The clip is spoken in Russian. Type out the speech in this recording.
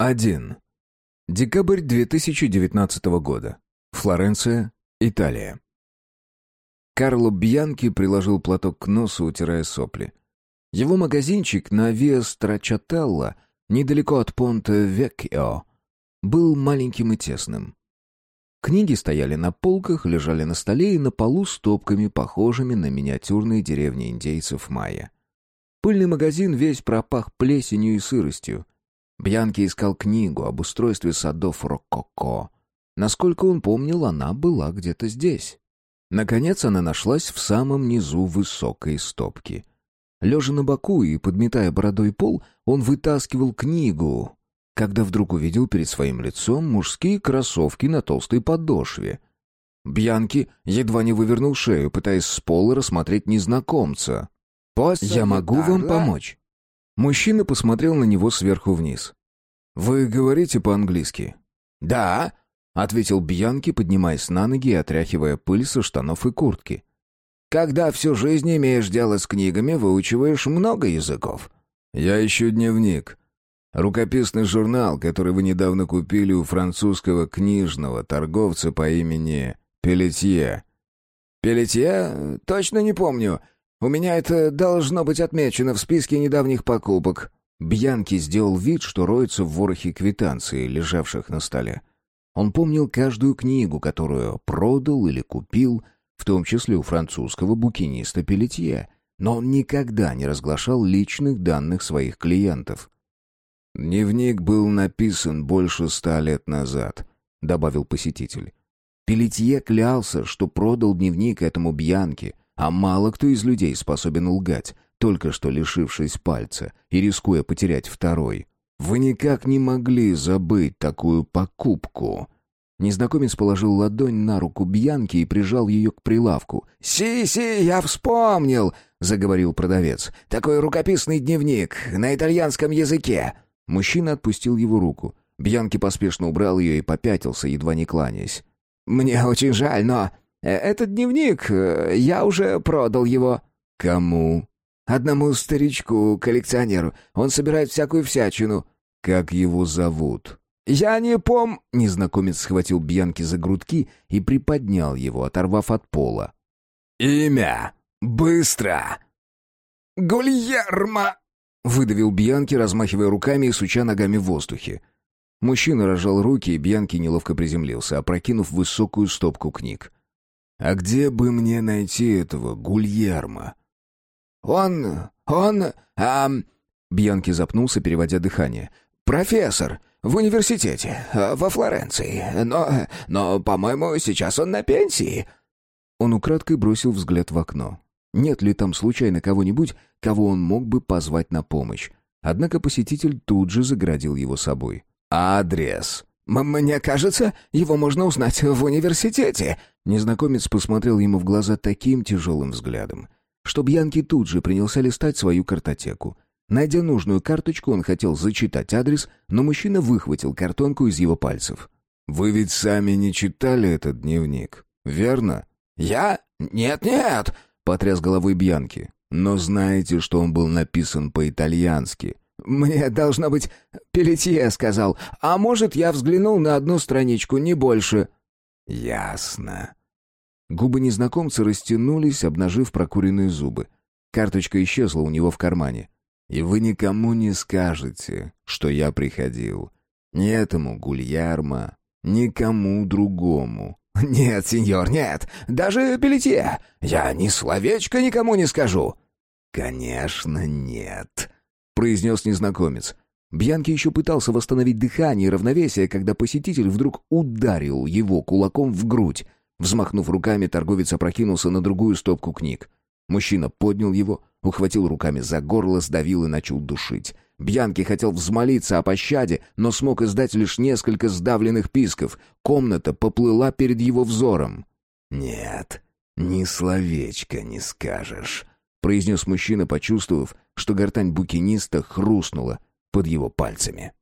1. Декабрь 2019 года. Флоренция, Италия. Карло Бьянки приложил платок к носу, утирая сопли. Его магазинчик на Виа Страчателла, недалеко от Понте Веккио, был маленьким и тесным. Книги стояли на полках, лежали на столе и на полу стопками, похожими на миниатюрные деревни индейцев майя. Пыльный магазин весь пропах плесенью и сыростью. Бьянки искал книгу об устройстве садов Рококо. Насколько он помнил, она была где-то здесь. Наконец она нашлась в самом низу высокой стопки. Лежа на боку и подметая бородой пол, он вытаскивал книгу, когда вдруг увидел перед своим лицом мужские кроссовки на толстой подошве. Бьянки едва не вывернул шею, пытаясь с пола рассмотреть незнакомца. «Я могу вам помочь?» Мужчина посмотрел на него сверху вниз. «Вы говорите по-английски?» «Да», — ответил Бьянки, поднимаясь на ноги и отряхивая пыль со штанов и куртки. «Когда всю жизнь имеешь дело с книгами, выучиваешь много языков». «Я ищу дневник. Рукописный журнал, который вы недавно купили у французского книжного торговца по имени Пелетье». «Пелетье? Точно не помню. У меня это должно быть отмечено в списке недавних покупок». Бьянки сделал вид, что роется в ворохе квитанций, лежавших на столе. Он помнил каждую книгу, которую продал или купил, в том числе у французского букиниста Пелетье, но он никогда не разглашал личных данных своих клиентов. «Дневник был написан больше ста лет назад», — добавил посетитель. Пелетье клялся, что продал дневник этому Бьянке, а мало кто из людей способен лгать, только что лишившись пальца и рискуя потерять второй. «Вы никак не могли забыть такую покупку». Незнакомец положил ладонь на руку Бьянки и прижал ее к прилавку. «Си-си, я вспомнил!» — заговорил продавец. «Такой рукописный дневник на итальянском языке». Мужчина отпустил его руку. Бьянки поспешно убрал ее и попятился, едва не кланяясь. «Мне очень жаль, но этот дневник, э, я уже продал его». «Кому?» «Одному старичку, коллекционеру. Он собирает всякую всячину». «Как его зовут?» «Я не пом...» Незнакомец схватил Бьянки за грудки и приподнял его, оторвав от пола. «Имя! Быстро!» «Гульермо!» — выдавил Бьянки, размахивая руками и суча ногами в воздухе. Мужчина разжал руки, и Бьянки неловко приземлился, опрокинув высокую стопку книг. «А где бы мне найти этого Гульерма?» «Он... он... а...» Бьянки запнулся, переводя дыхание. «Профессор. В университете. Во Флоренции. Но... но, по-моему, сейчас он на пенсии». Он украдкой бросил взгляд в окно. Нет ли там случайно кого-нибудь, кого он мог бы позвать на помощь? Однако посетитель тут же заградил его собой. «Адрес», «Мне кажется, его можно узнать в университете». Незнакомец посмотрел ему в глаза таким тяжелым взглядом, что Бьянки тут же принялся листать свою картотеку. Найдя нужную карточку, он хотел зачитать адрес, но мужчина выхватил картонку из его пальцев. «Вы ведь сами не читали этот дневник, верно?» «Я? Нет-нет!» — потряс головой Бьянки. «Но знаете, что он был написан по-итальянски?» «Мне, должно быть, Пелетье сказал. А может, я взглянул на одну страничку, не больше». «Ясно». Губы незнакомца растянулись, обнажив прокуренные зубы. Карточка исчезла у него в кармане. «И вы никому не скажете, что я приходил. Ни этому Гульярма, никому другому». «Нет, сеньор, нет. Даже Пелетье. Я ни словечко никому не скажу». «Конечно, нет», произнес незнакомец. Бьянки еще пытался восстановить дыхание и равновесие, когда посетитель вдруг ударил его кулаком в грудь. Взмахнув руками, торговец опрокинулся на другую стопку книг. Мужчина поднял его, ухватил руками за горло, сдавил и начал душить. Бьянки хотел взмолиться о пощаде, но смог издать лишь несколько сдавленных писков. Комната поплыла перед его взором. «Нет, ни словечка не скажешь», — произнес мужчина, почувствовав, что гортань букиниста хрустнула под его пальцами.